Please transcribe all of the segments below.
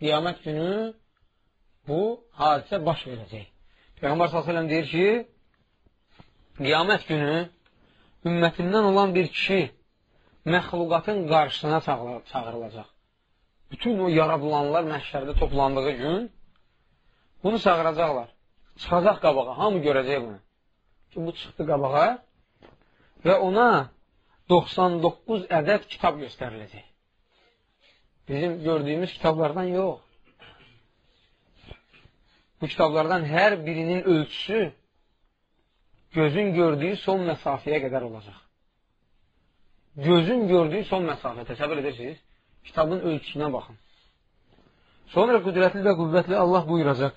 qiyamət günü bu hadisə baş verəcək. Peyğəmbər s.ə.v deyir ki, qiyamət günü ümmətindən olan bir kişi məxluqatın qarşısına çağırılacaq. Bütün o yaradılanlar məhşərdə toplandığı gün bunu çağıracaqlar. Çıxacaq qabağa, hamı görəcək bunu. Ki, bu çıxdı qabağa və ona 99 ədəd kitab göstəriləcək. Bizim gördüyümüz kitablardan yox. Bu kitablardan hər birinin ölçüsü gözün gördüyü son məsafəyə qədər olacaq. Gözün gördüyü son məsafə, təsəvvür edirsiniz? Kitabın ölçüsünə baxın. Sonra qüdrətli və qüvvətli Allah buyuracaq.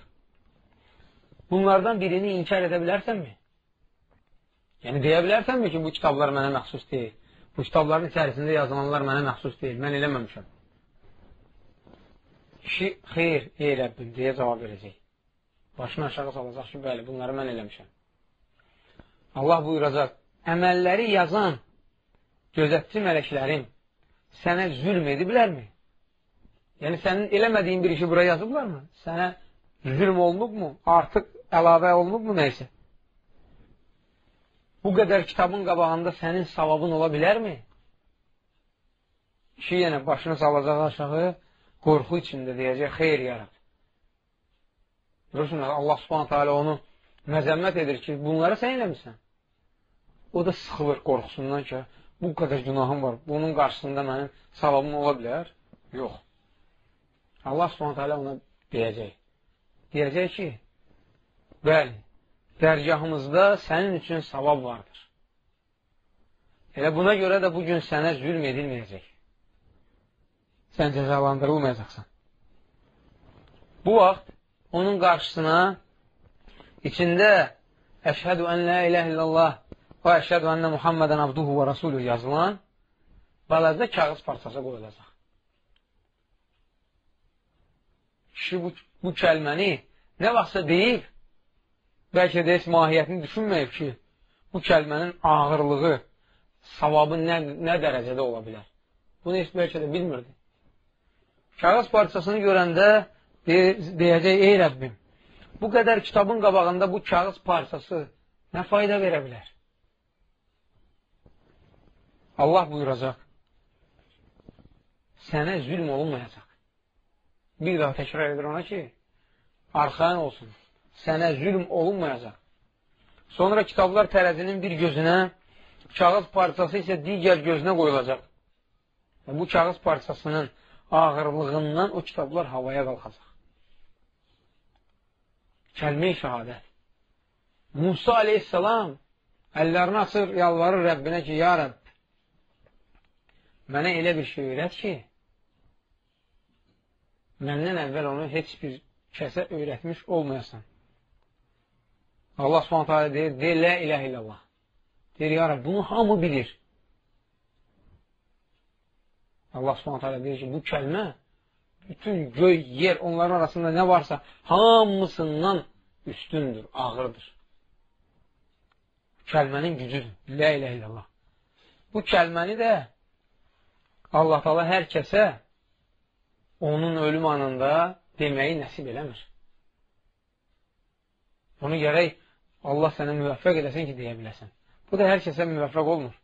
Bunlardan birini inkar edə bilərsənmi? Yəni, deyə bilərsənmi ki, bu kitablar mənə məxsus deyil? Bu kitabların içərisində yazılanlar mənə məxsus deyil, mən eləməmişəm. Kişi, xeyr, ey Rəbbim, deyə cavab verəcək. Başını aşağı salacaq ki, bəli, bunları mən eləmişəm. Allah buyuracaq, əməlləri yazan gözətçi mələklərim sənə zülm ediblərmi? Yəni, sənin eləmədiyin bir işi bura yazıblarmı? Sənə zülm olunubmu? Artıq əlavə olunubmu neysə? Bu qədər kitabın qabağında sənin savabın ola bilərmi? Kişi yenə başını salacaq aşağı, qorxu içində deyəcək, xeyr yarad. Görürsünüz, Allah subhanətə alə onu məzəmmət edir ki, bunları sən eləmirsən. O da sıxılır qorxusundan ki, bu qədər günahım var, bunun qarşısında mənim savabım ola bilər? Yox. Allah subhanətə alə ona deyəcək. Deyəcək ki, bəli, dərgahımızda sənin üçün savab vardır. Elə buna görə də bugün sənə zülm edilməyəcək. Sən cəzalandırılmayacaqsan. Bu vaxt onun qarşısına içində Əşhədü ən la ilə illallah və əşhədü ənə Muhammədən abduhu və rasulü yazılan balaca kağız parçası qoyulacaq. Kişi bu, bu kəlməni nə vaxtsa deyib, bəlkə də heç mahiyyətini düşünməyib ki, bu kəlmənin ağırlığı, savabı nə, nə dərəcədə ola bilər. Bunu heç bəlkə də bilmirdi. Kağız parçasını görəndə deyəcək, ey Rəbbim, bu qədər kitabın qabağında bu kağız parçası nə fayda verə bilər? Allah buyuracaq, sənə zülm olunmayacaq. Bir daha təkrar edir ona ki, arxain olsun sənə zülm olunmayacaq. Sonra kitablar tərəzinin bir gözünə, kağız parçası isə digər gözünə qoyulacaq. Və bu kağız parçasının ağırlığından o kitablar havaya qalxacaq. Kəlmə-i şəhadət. Musa aleyhissalam əllərini açır, yalvarır Rəbbinə ki, ya Rəbb, mənə elə bir şey öyrət ki, məndən əvvəl onu heç bir kəsə öyrətmiş olmayasan. Allah subhanətə alə deyir, deyir, lə iləh illallah. Deyir, ya Rəbb, bunu hamı bilir. Allah subhanətə alə deyir ki, bu kəlmə bütün göy, yer, onların arasında nə varsa hamısından üstündür, ağırdır. Kəlmənin gücüdür. Lə iləh illallah. Bu kəlməni də Allah Taala hər kəsə onun ölüm anında deməyi nəsib eləmir. Onu gərək Allah sənə müvəffəq edəsən ki, deyə biləsən. Bu da hər kəsə müvəffəq olmur.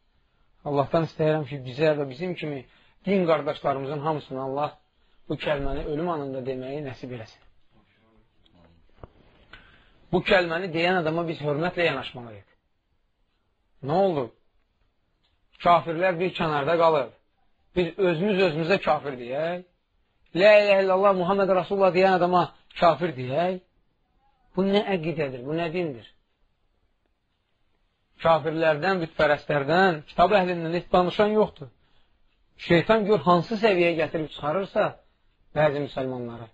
Allahdan istəyirəm ki, bizə və bizim kimi din qardaşlarımızın hamısını Allah bu kəlməni ölüm anında deməyi nəsib eləsin. Bu kəlməni deyən adama biz hörmətlə yanaşmalıyıq. Nə oldu? Kafirlər bir kənarda qalır. Biz özümüz özümüzə kafir deyək. Lə ilə illallah Muhammed Rasulullah deyən adama kafir deyək. Bu nə əqidədir, bu nə dindir? kafirlərdən, bütpərəstlərdən, kitab əhlindən heç danışan yoxdur. Şeytan gör hansı səviyyəyə gətirib çıxarırsa bəzi müsəlmanları.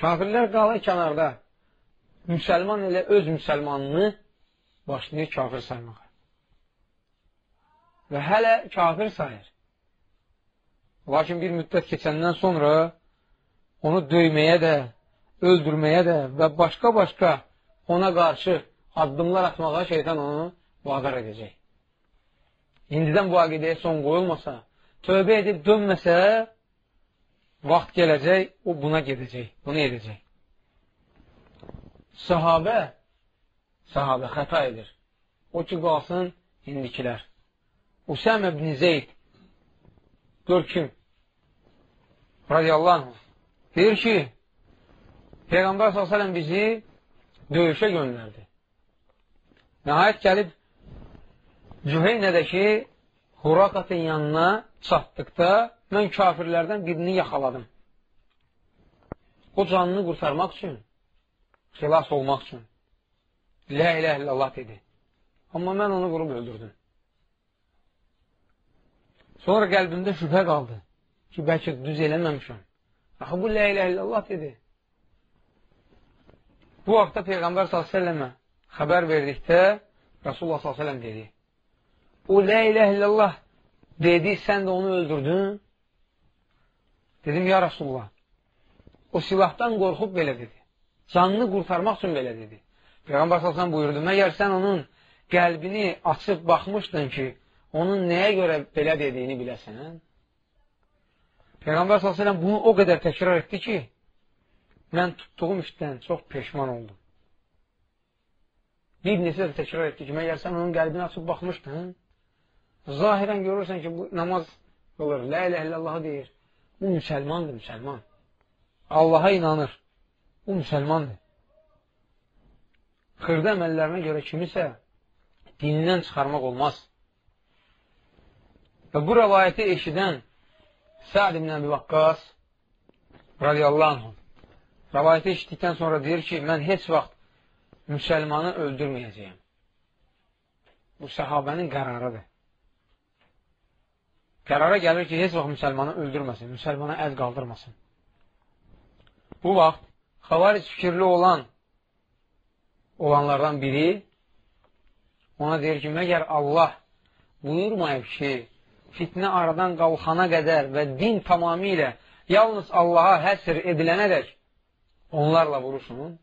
Kafirlər qalır kənarda. Müsəlman elə öz müsəlmanını başlayır kafir saymağa. Və hələ kafir sayır. Lakin bir müddət keçəndən sonra onu döyməyə də, öldürməyə də və başqa-başqa ona qarşı addımlar atmağa şeytan onu vadar edəcək. İndidən bu aqidəyə son qoyulmasa, tövbə edib dönməsə, vaxt gələcək, o buna gedəcək, bunu edəcək. Sahabə, sahabə xəta edir. O ki, qalsın indikilər. Usəm ibn Zeyd, gör kim? Radiyallahu anh. Deyir ki, Peyğəmbər s.ə.v bizi döyüşə göndərdi. Nəhayət gəlib Cüheynədəki Huraqatın yanına çatdıqda mən kafirlərdən birini yaxaladım. O canını qurtarmaq üçün, xilas olmaq üçün. Lə ilə illallah dedi. Amma mən onu qurub öldürdüm. Sonra qəlbimdə şübhə qaldı ki, bəlkə düz eləməmişəm. Axı, bu lə ilə illallah dedi. Bu vaxtda Peyğəmbər s.ə.və xəbər verdikdə Rasulullah s.ə.v dedi. O lə ilə illallah dedi, sən də onu öldürdün. Dedim, ya Rasulullah, o silahdan qorxub belə dedi. Canını qurtarmaq üçün belə dedi. Peyğəmbər s.ə.v buyurdu, məgər sən onun qəlbini açıb baxmışdın ki, onun nəyə görə belə dediyini biləsən? Peyğəmbər s.ə.v bunu o qədər təkrar etdi ki, mən tutduğum işdən çox peşman oldum. Bir neçə təkrar etdi ki, məgər sən onun qəlbini açıb baxmışdın? Zahirən görürsən ki, bu namaz qılır, lə ilə illallahı deyir. Bu müsəlmandır, müsəlman. Allaha inanır. Bu müsəlmandır. Xırda əməllərinə görə kimisə dinindən çıxarmaq olmaz. Və bu rəvayəti eşidən Səad ibn Əbi Vakqas radiyallahu anh Rəvayəti eşitdikdən sonra deyir ki, mən heç vaxt müsəlmanı öldürməyəcəyəm. Bu səhabənin qərarıdır. Qərara gəlir ki, heç vaxt müsəlmanı öldürməsin, müsəlmana əl qaldırmasın. Bu vaxt xavaric fikirli olan olanlardan biri ona deyir ki, məgər Allah buyurmayıb ki, fitnə aradan qalxana qədər və din tamamilə yalnız Allaha həsr edilənədək onlarla vuruşun.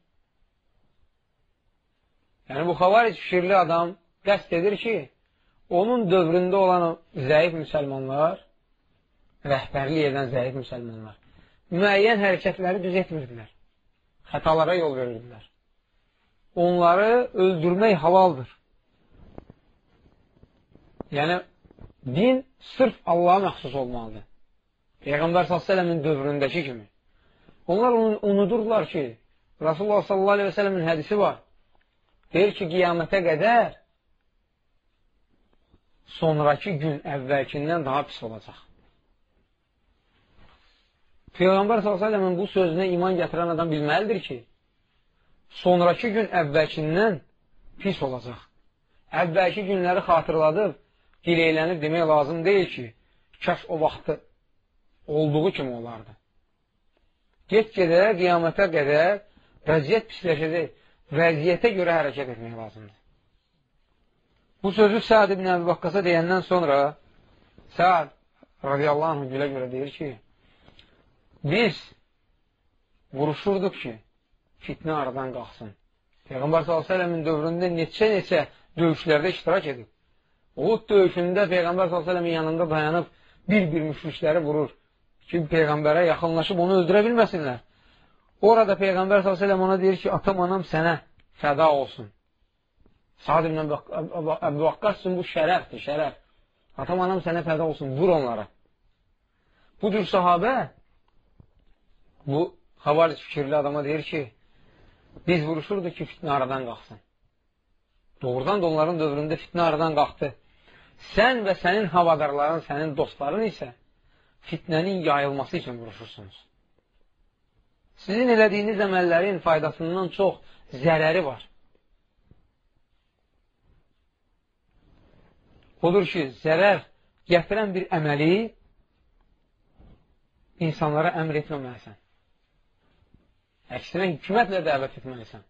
Yəni, bu xavaric fikirli adam qəst edir ki, onun dövründə olan zəif müsəlmanlar, rəhbərlik edən zəif müsəlmanlar, müəyyən hərəkətləri düz etmirdilər. Xətalara yol verirdilər. Onları öldürmək halaldır. Yəni, din sırf Allaha məxsus olmalıdır. Peyğəmbər s.ə.v-in dövründəki kimi. Onlar unudurlar ki, Rasulullah sələmin hədisi var. Deyir ki, qiyamətə qədər sonraki gün əvvəlkindən daha pis olacaq. Peyğəmbər s.ə.v-in bu sözünə iman gətirən adam bilməlidir ki, sonraki gün əvvəlkindən pis olacaq. Əvvəlki günləri xatırladıb, dileylənib demək lazım deyil ki, kəş o vaxtı olduğu kimi olardı. Get-gedə, qiyamətə qədər vəziyyət pisləşəcək. Vəziyyətə görə hərəkət etmək lazımdır. Bu sözü Səad ibn Əbi Vaqqasa deyəndən sonra Səad radiyallahu anh gülə görə deyir ki, biz vuruşurduq ki, fitnə aradan qalxsın. Peyğəmbər s.ə.v-in dövründə neçə-neçə döyüşlərdə iştirak edib. Uhud döyüşündə Peyğəmbər s.ə.v-in yanında dayanıb bir-bir müşrikləri vurur ki, Peyğəmbərə yaxınlaşıb onu öldürə bilməsinlər. Orada Peyğəmbər s.ə.v ona deyir ki, atam, anam sənə fəda olsun. Sad ibn Əbu Vaqqas üçün bu şərəfdir, şərəf. Atam, anam sənə fəda olsun, vur onlara. Bu cür sahabə bu xavaric fikirli adama deyir ki, biz vuruşurduq ki, fitnə aradan qalxsın. Doğrudan da onların dövründə fitnə aradan qalxdı. Sən və sənin havadarların, sənin dostların isə fitnənin yayılması üçün vuruşursunuz. Sizin elədiyiniz əməllərin faydasından çox zərəri var. Odur ki, zərər gətirən bir əməli insanlara əmr etməməlisən. Əksinə, hikmətlə dəvət etməlisən.